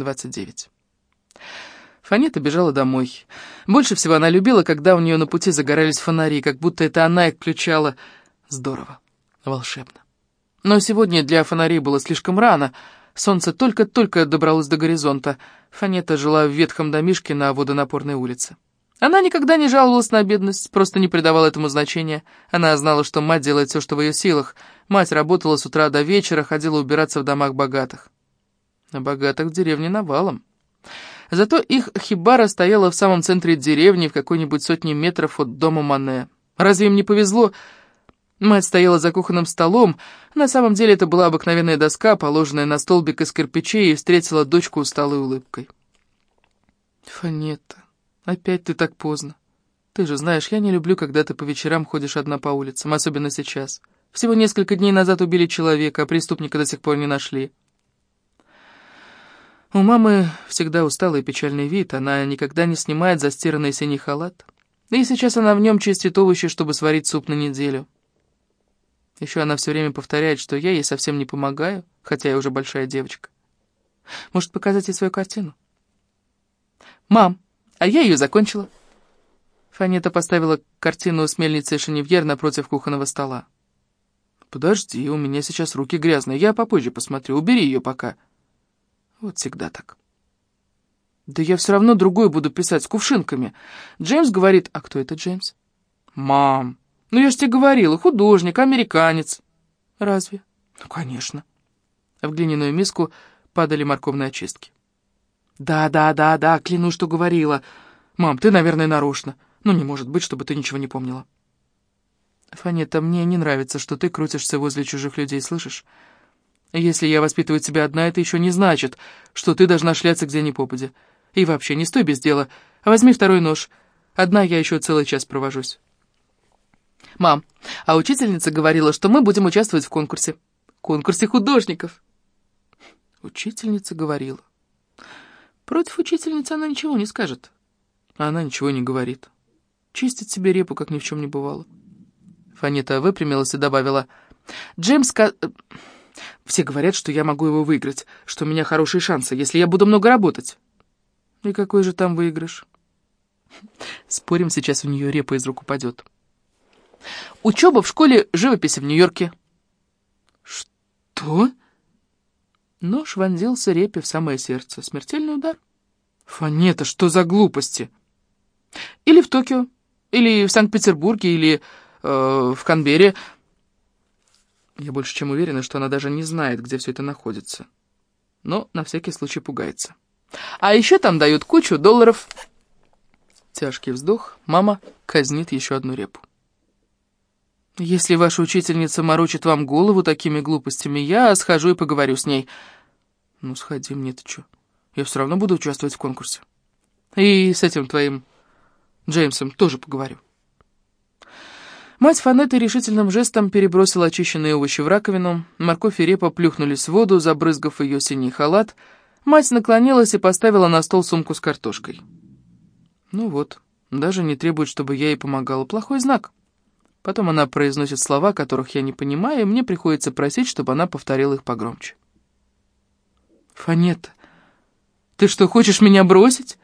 29. Фанета бежала домой. Больше всего она любила, когда у нее на пути загорались фонари, как будто это она их включала. Здорово, волшебно. Но сегодня для фонарей было слишком рано. Солнце только-только добралось до горизонта. Фанета жила в ветхом домишке на водонапорной улице. Она никогда не жаловалась на бедность, просто не придавала этому значения. Она знала, что мать делает все, что в ее силах. Мать работала с утра до вечера, ходила убираться в домах богатых. А богатых деревне навалом. Зато их хибара стояла в самом центре деревни, в какой-нибудь сотне метров от дома Мане. Разве им не повезло? Мать стояла за кухонным столом. На самом деле это была обыкновенная доска, положенная на столбик из кирпичей, и встретила дочку усталой улыбкой. «Фанетта, опять ты так поздно. Ты же знаешь, я не люблю, когда ты по вечерам ходишь одна по улицам, особенно сейчас. Всего несколько дней назад убили человека, а преступника до сих пор не нашли». У мамы всегда усталый печальный вид, она никогда не снимает застиранный синий халат. И сейчас она в нем чистит овощи, чтобы сварить суп на неделю. Еще она все время повторяет, что я ей совсем не помогаю, хотя я уже большая девочка. Может, показать ей свою картину? «Мам, а я ее закончила». Фанета поставила картину с мельницей Шеневьер напротив кухонного стола. «Подожди, у меня сейчас руки грязные, я попозже посмотрю, убери ее пока». Вот всегда так. Да я все равно другое буду писать, с кувшинками. Джеймс говорит... А кто это Джеймс? Мам, ну я же тебе говорила, художник, американец. Разве? Ну, конечно. В глиняную миску падали морковные очистки. Да, да, да, да, клянусь, что говорила. Мам, ты, наверное, нарочно. Ну, не может быть, чтобы ты ничего не помнила. Фанета, мне не нравится, что ты крутишься возле чужих людей, слышишь? Если я воспитываю тебя одна, это еще не значит, что ты должна шляться где ни попадя. И вообще, не стой без дела. Возьми второй нож. Одна я еще целый час провожусь. Мам, а учительница говорила, что мы будем участвовать в конкурсе. Конкурсе художников. Учительница говорила. Против учительницы она ничего не скажет. А она ничего не говорит. Чистит себе репу, как ни в чем не бывало. Фанита выпрямилась и добавила. Джеймс... Ка... Все говорят, что я могу его выиграть, что у меня хорошие шансы, если я буду много работать. И какой же там выигрыш? Спорим, сейчас у нее репа из рук упадет. Учеба в школе живописи в Нью-Йорке. Что? Нож вонзился репе в самое сердце. Смертельный удар. Фанета, что за глупости? Или в Токио, или в Санкт-Петербурге, или э, в Канберре. Я больше чем уверена, что она даже не знает, где все это находится. Но на всякий случай пугается. А еще там дают кучу долларов. Тяжкий вздох. Мама казнит еще одну репу. Если ваша учительница морочит вам голову такими глупостями, я схожу и поговорю с ней. Ну, сходи, мне-то что? Я все равно буду участвовать в конкурсе. И с этим твоим Джеймсом тоже поговорю. Мать Фанеты решительным жестом перебросила очищенные овощи в раковину, морковь и репа плюхнулись в воду, забрызгав ее синий халат. Мать наклонилась и поставила на стол сумку с картошкой. Ну вот, даже не требует, чтобы я ей помогала. Плохой знак. Потом она произносит слова, которых я не понимаю, и мне приходится просить, чтобы она повторила их погромче. «Фанета, ты что, хочешь меня бросить?»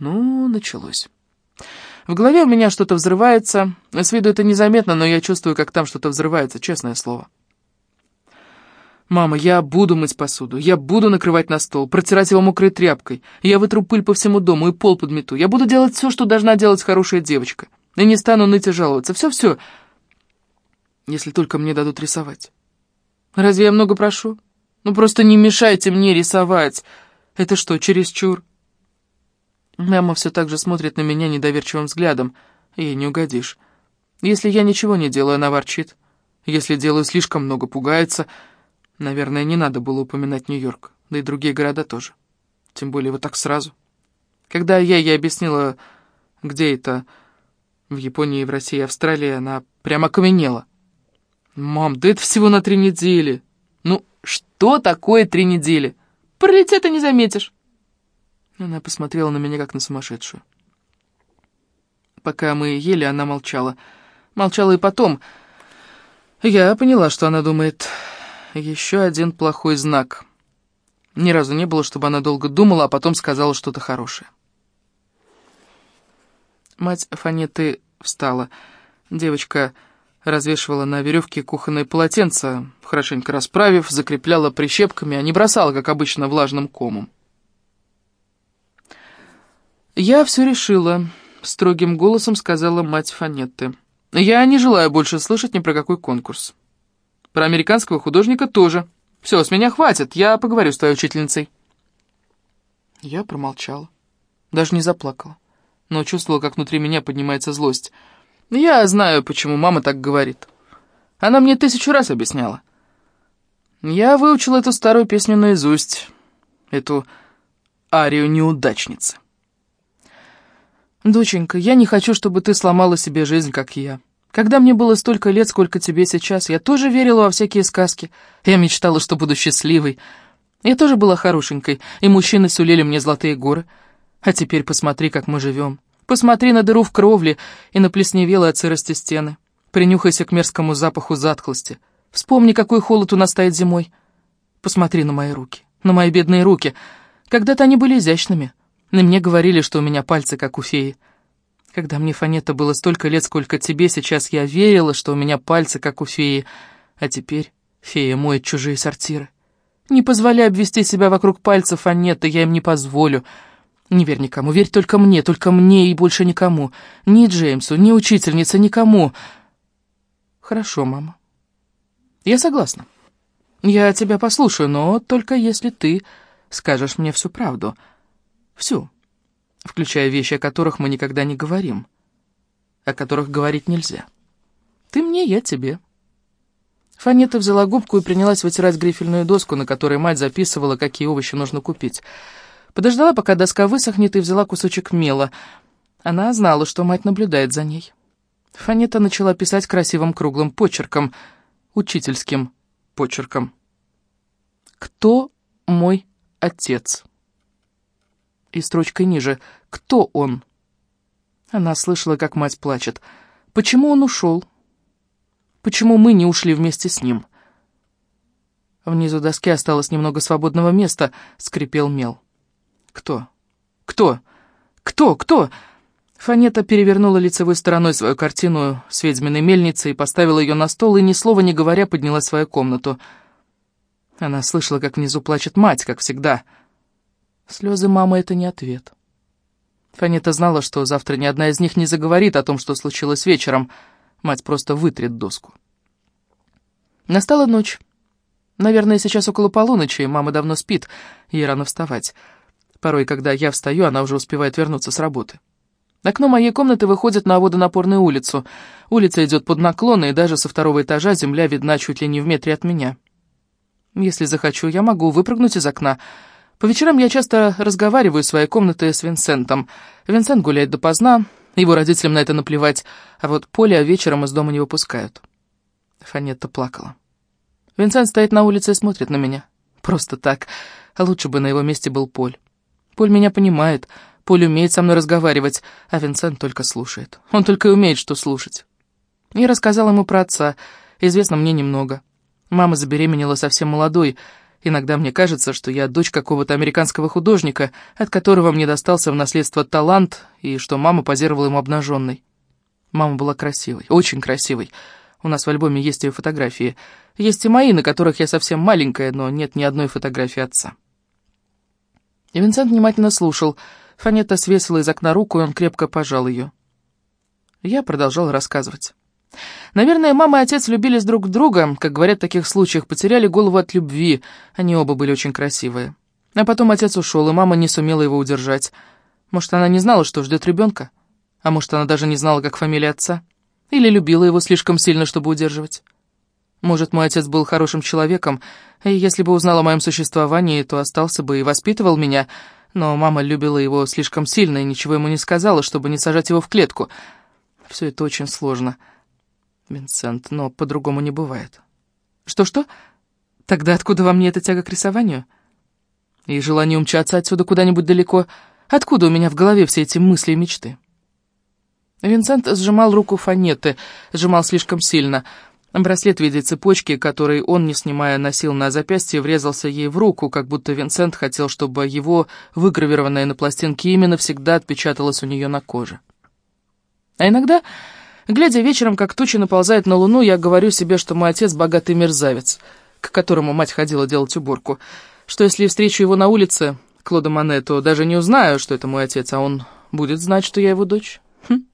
Ну, началось. В голове у меня что-то взрывается. С виду это незаметно, но я чувствую, как там что-то взрывается, честное слово. «Мама, я буду мыть посуду, я буду накрывать на стол, протирать его мокрой тряпкой, я вытру пыль по всему дому и пол подмету, я буду делать все, что должна делать хорошая девочка, и не стану ныть и жаловаться, все-все, если только мне дадут рисовать. Разве я много прошу? Ну просто не мешайте мне рисовать. Это что, чересчур?» Мама все так же смотрит на меня недоверчивым взглядом. Ей не угодишь. Если я ничего не делаю, она ворчит. Если делаю слишком много, пугается. Наверное, не надо было упоминать Нью-Йорк, да и другие города тоже. Тем более вот так сразу. Когда я ей объяснила, где это, в Японии, в России, Австралии, она прямо окаменела. «Мам, да это всего на три недели». «Ну, что такое три недели? Пролетит и не заметишь». Она посмотрела на меня, как на сумасшедшую. Пока мы ели, она молчала. Молчала и потом. Я поняла, что она думает. Еще один плохой знак. Ни разу не было, чтобы она долго думала, а потом сказала что-то хорошее. Мать Фанеты встала. Девочка развешивала на веревке кухонное полотенце, хорошенько расправив, закрепляла прищепками, а не бросала, как обычно, влажным комом. «Я все решила», — строгим голосом сказала мать Фанетты. «Я не желаю больше слышать ни про какой конкурс. Про американского художника тоже. Все, с меня хватит, я поговорю с твоей учительницей». Я промолчала, даже не заплакала, но чувствовала, как внутри меня поднимается злость. Я знаю, почему мама так говорит. Она мне тысячу раз объясняла. Я выучил эту старую песню наизусть, эту арию неудачницы. «Доченька, я не хочу, чтобы ты сломала себе жизнь, как я. Когда мне было столько лет, сколько тебе сейчас, я тоже верила во всякие сказки. Я мечтала, что буду счастливой. Я тоже была хорошенькой, и мужчины сулили мне золотые горы. А теперь посмотри, как мы живем. Посмотри на дыру в кровле и на плесневелые от сырости стены. Принюхайся к мерзкому запаху затхлости. Вспомни, какой холод у нас стоит зимой. Посмотри на мои руки, на мои бедные руки. Когда-то они были изящными». И мне говорили, что у меня пальцы, как у феи. Когда мне, Фанета, было столько лет, сколько тебе, сейчас я верила, что у меня пальцы, как у феи. А теперь фея моет чужие сортиры. Не позволяй обвести себя вокруг пальцев, Фанета, я им не позволю. Не верь никому, верь только мне, только мне и больше никому. Ни Джеймсу, ни учительнице, никому. Хорошо, мама. Я согласна. Я тебя послушаю, но только если ты скажешь мне всю правду — Всю. Включая вещи, о которых мы никогда не говорим. О которых говорить нельзя. Ты мне, я тебе. Фанета взяла губку и принялась вытирать грифельную доску, на которой мать записывала, какие овощи нужно купить. Подождала, пока доска высохнет, и взяла кусочек мела. Она знала, что мать наблюдает за ней. Фанета начала писать красивым круглым почерком, учительским почерком. «Кто мой отец?» И строчкой ниже «Кто он?». Она слышала, как мать плачет. «Почему он ушел? Почему мы не ушли вместе с ним?» Внизу доски осталось немного свободного места, скрипел мел. «Кто? Кто? Кто? Кто?» Фанета перевернула лицевой стороной свою картину с ведьминой мельницей поставила ее на стол, и ни слова не говоря подняла свою комнату. Она слышала, как внизу плачет мать, как всегда — Слезы мамы — это не ответ. Фанета знала, что завтра ни одна из них не заговорит о том, что случилось вечером. Мать просто вытрет доску. Настала ночь. Наверное, сейчас около полуночи, мама давно спит, ей рано вставать. Порой, когда я встаю, она уже успевает вернуться с работы. Окно моей комнаты выходит на водонапорную улицу. Улица идет под наклон, и даже со второго этажа земля видна чуть ли не в метре от меня. Если захочу, я могу выпрыгнуть из окна, по вечерам я часто разговариваю в своей комнате с Винсентом. Винсент гуляет допоздна, его родителям на это наплевать, а вот Поля вечером из дома не выпускают. Фанетта плакала. Винсент стоит на улице и смотрит на меня. Просто так. А лучше бы на его месте был Поль. Поль меня понимает, Поль умеет со мной разговаривать, а Винсент только слушает. Он только и умеет что слушать. Я рассказала ему про отца, известно мне немного. Мама забеременела совсем молодой, Иногда мне кажется, что я дочь какого-то американского художника, от которого мне достался в наследство талант, и что мама позировала ему обнаженной. Мама была красивой, очень красивой. У нас в альбоме есть ее фотографии. Есть и мои, на которых я совсем маленькая, но нет ни одной фотографии отца. И Винсент внимательно слушал. Фанета свесила из окна руку, и он крепко пожал ее. Я продолжал рассказывать. Наверное, мама и отец влюбились друг друга, как говорят в таких случаях, потеряли голову от любви, они оба были очень красивые. А потом отец ушел, и мама не сумела его удержать. Может, она не знала, что ждет ребенка? А может, она даже не знала, как фамилия отца? Или любила его слишком сильно, чтобы удерживать? Может, мой отец был хорошим человеком, и если бы узнал о моем существовании, то остался бы и воспитывал меня, но мама любила его слишком сильно и ничего ему не сказала, чтобы не сажать его в клетку. Все это очень сложно. Винсент, но по-другому не бывает. Что-что? Тогда откуда во мне эта тяга к рисованию? И желание умчаться отсюда куда-нибудь далеко? Откуда у меня в голове все эти мысли и мечты? Винсент сжимал руку Фанеты, сжимал слишком сильно. Браслет в виде цепочки, который он, не снимая, носил на запястье, врезался ей в руку, как будто Винсент хотел, чтобы его выгравированное на пластинке имя навсегда отпечаталось у нее на коже. А иногда, глядя вечером, как тучи наползают на луну, я говорю себе, что мой отец богатый мерзавец, к которому мать ходила делать уборку, что если встречу его на улице, Клода Мане, то даже не узнаю, что это мой отец, а он будет знать, что я его дочь. Хм.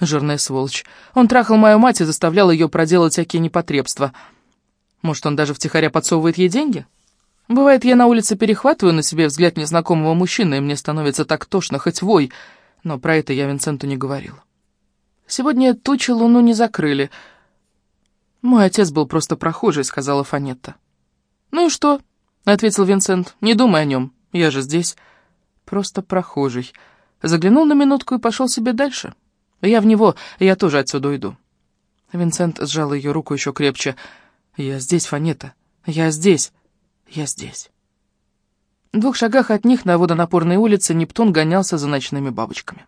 Жирная сволочь. Он трахал мою мать и заставлял ее проделать всякие непотребства. Может, он даже втихаря подсовывает ей деньги? Бывает, я на улице перехватываю на себе взгляд незнакомого мужчины, и мне становится так тошно, хоть вой, но про это я Винсенту не говорил. Сегодня тучи луну не закрыли. Мой отец был просто прохожий, сказала Фанетта. Ну и что? ответил Винсент. Не думай о нем, я же здесь. Просто прохожий. Заглянул на минутку и пошел себе дальше. Я в него, я тоже отсюда уйду. Винсент сжал ее руку еще крепче. «Я здесь, Фанета. Я здесь. Я здесь». В двух шагах от них на водонапорной улице Нептун гонялся за ночными бабочками.